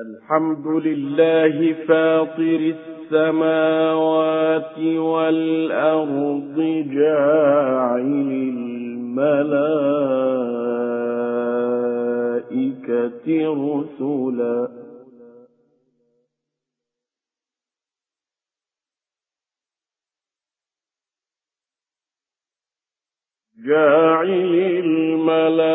الحمد لله فاطر السماوات والأرض جاعل الملائكة رسلا. جاعل الملائكة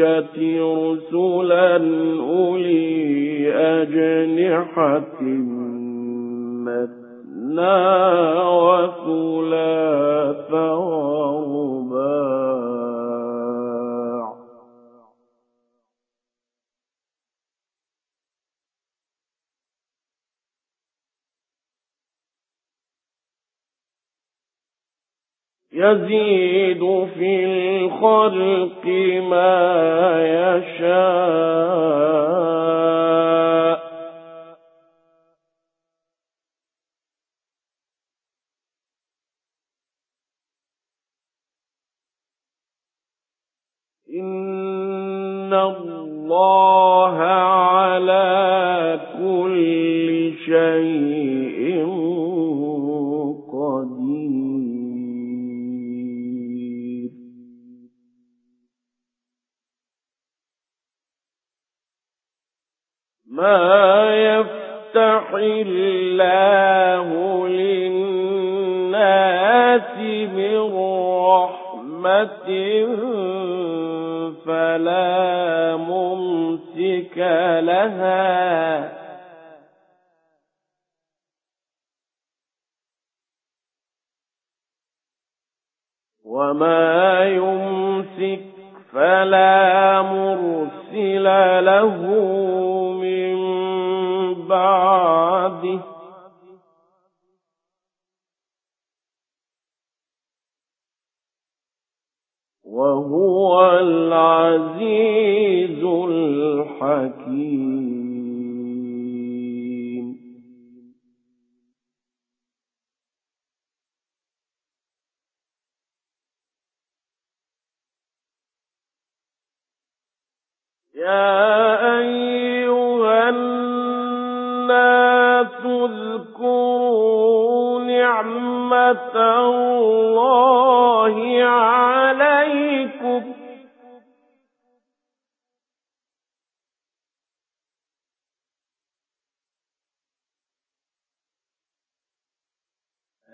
رسلا أولي أجنحة مثنى وثلاث ورباع. يزيد في الخلق ما يشاء. إن الله يفتح الله للناس من رحمة فلا ممسك لها. وما يمسك فلا مرسل له الحكيم يا أيها الناس اذكروا نعمة الله عليكم.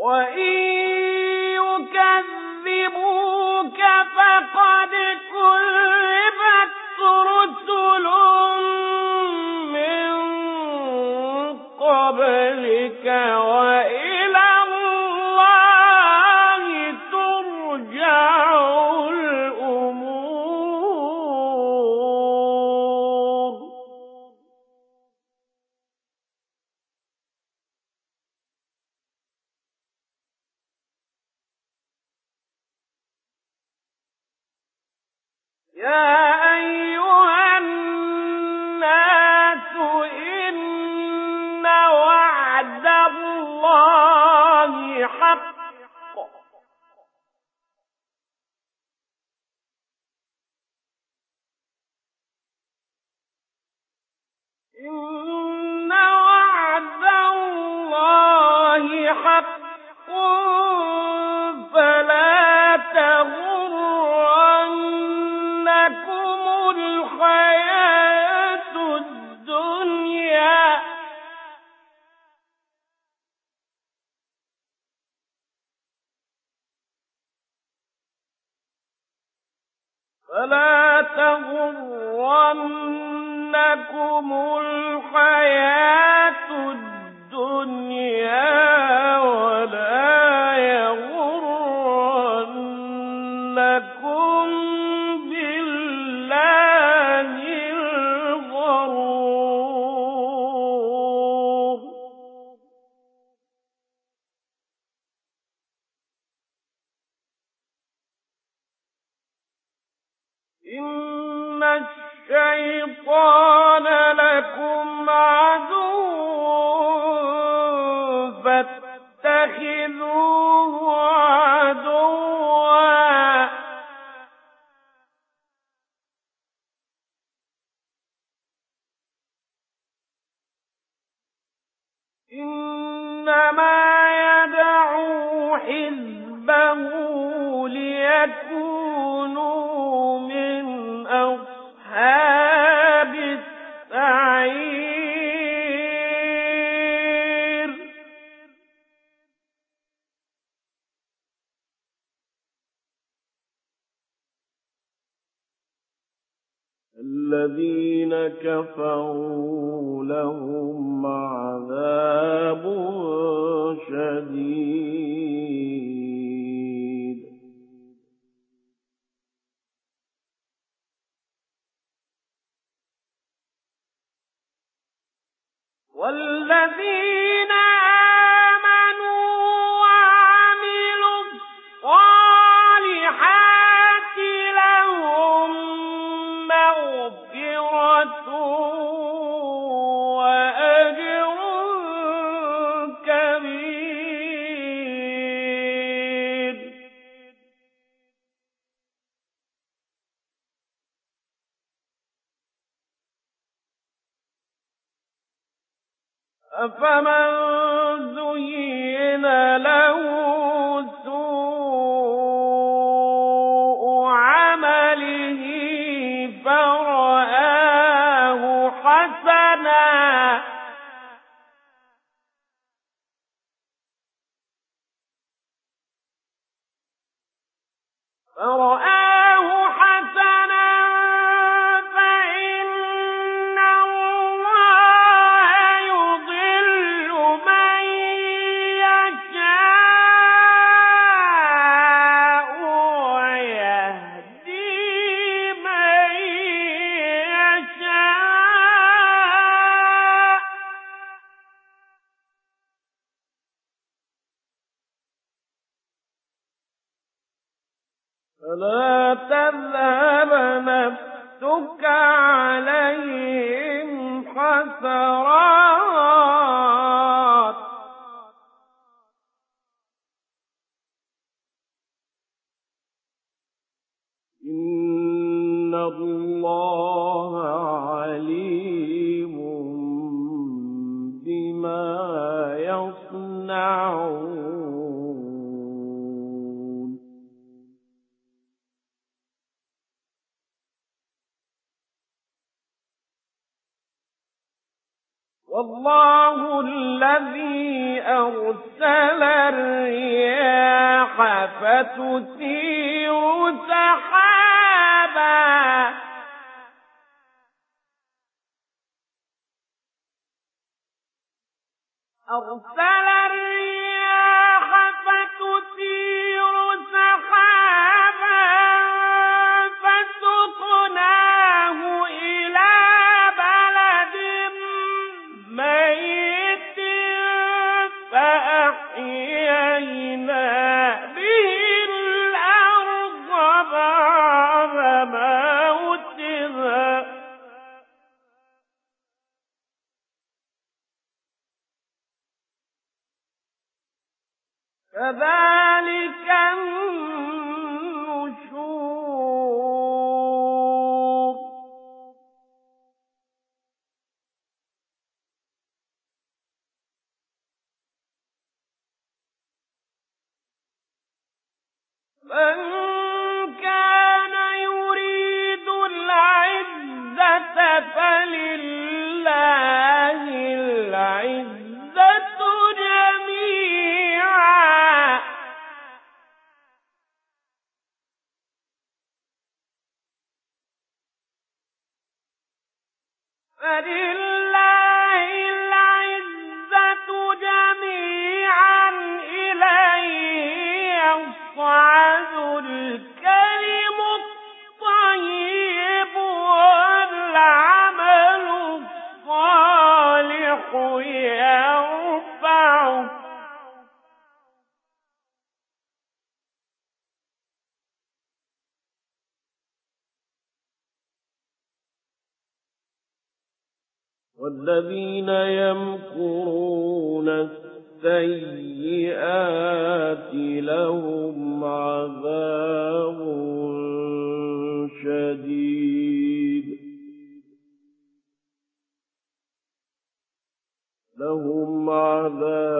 وإن يا أيها يَغْرَنَّكُمُ الْحَيَاةُ إن الَّذِينَ فرأى الله عليم بما والله الذي أرسل الرياح فتثير أغفل الرياح والذين يمكرون السيئات لهم عذاب شديد. لهم عذاب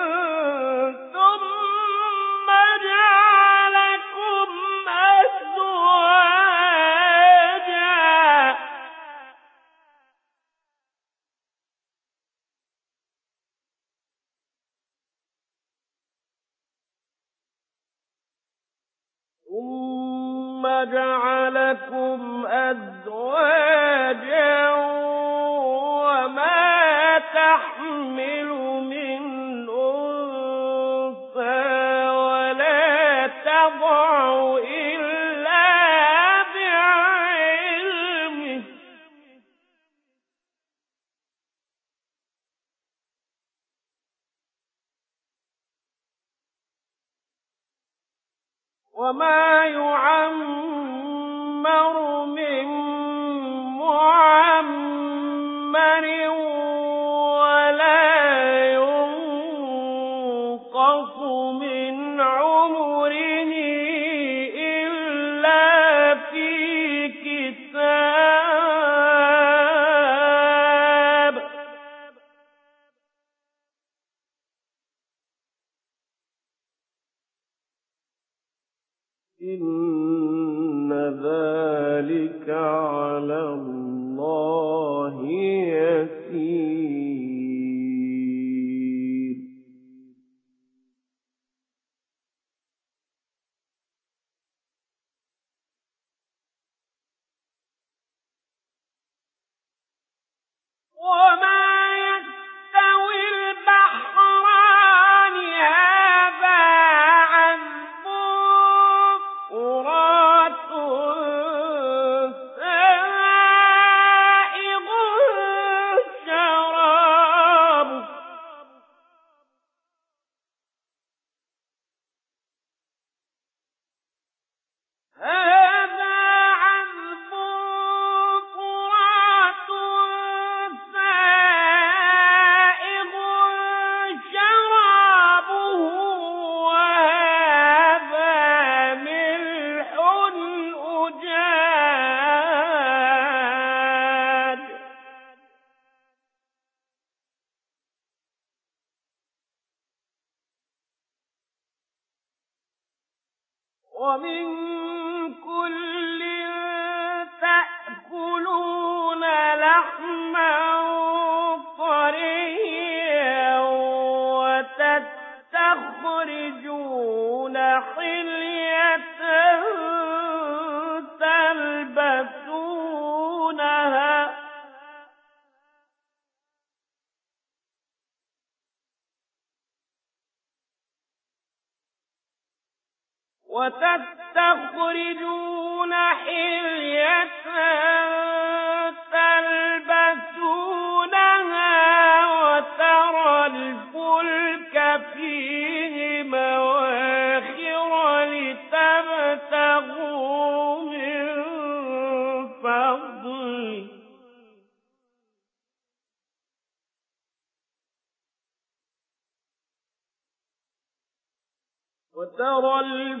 وما يعمر من وتستخرجون حرية تلبسونها وترى الفلك فيه مواخر لتبتغوا من فضله. وترى الفلك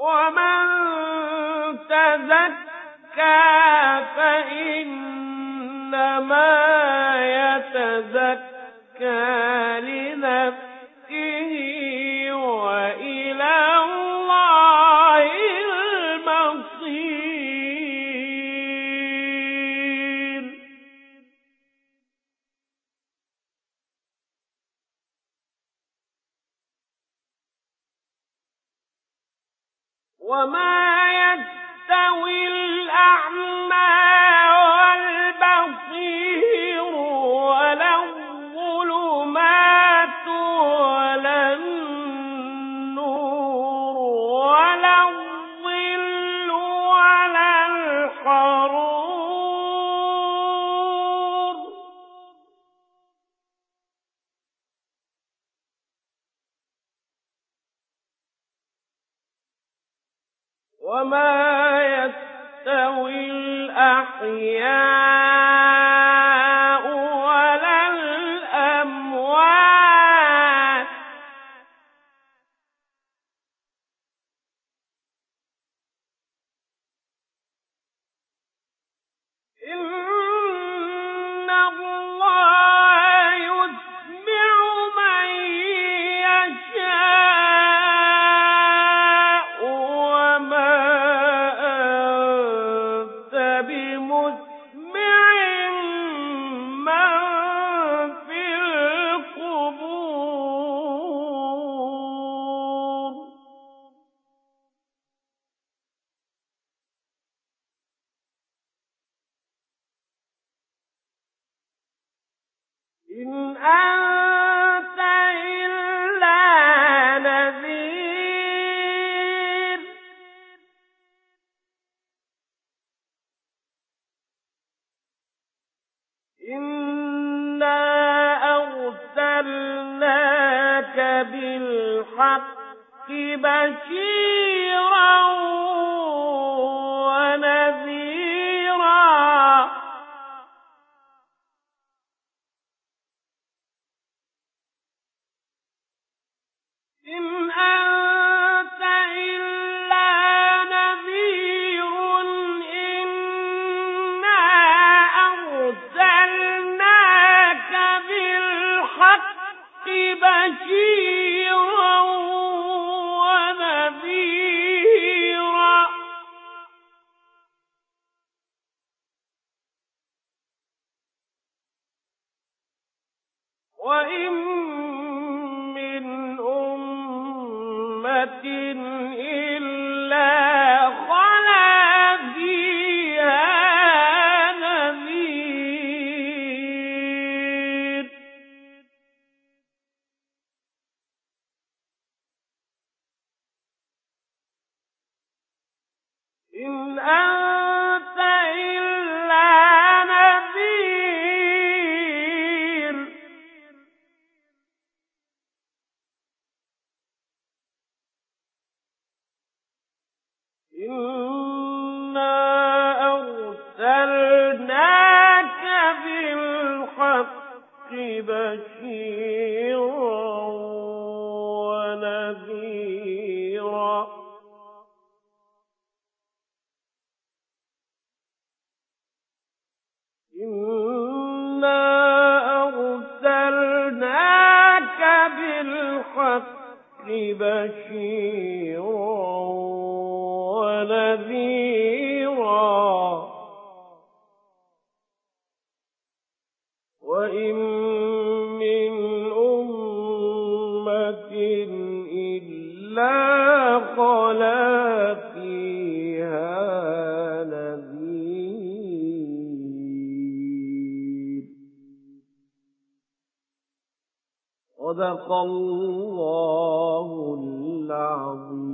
ومن تزكى فإنما يتزكى لنفسه. بالحق بشيرا ونذيرا. وإن صدق الله العظيم.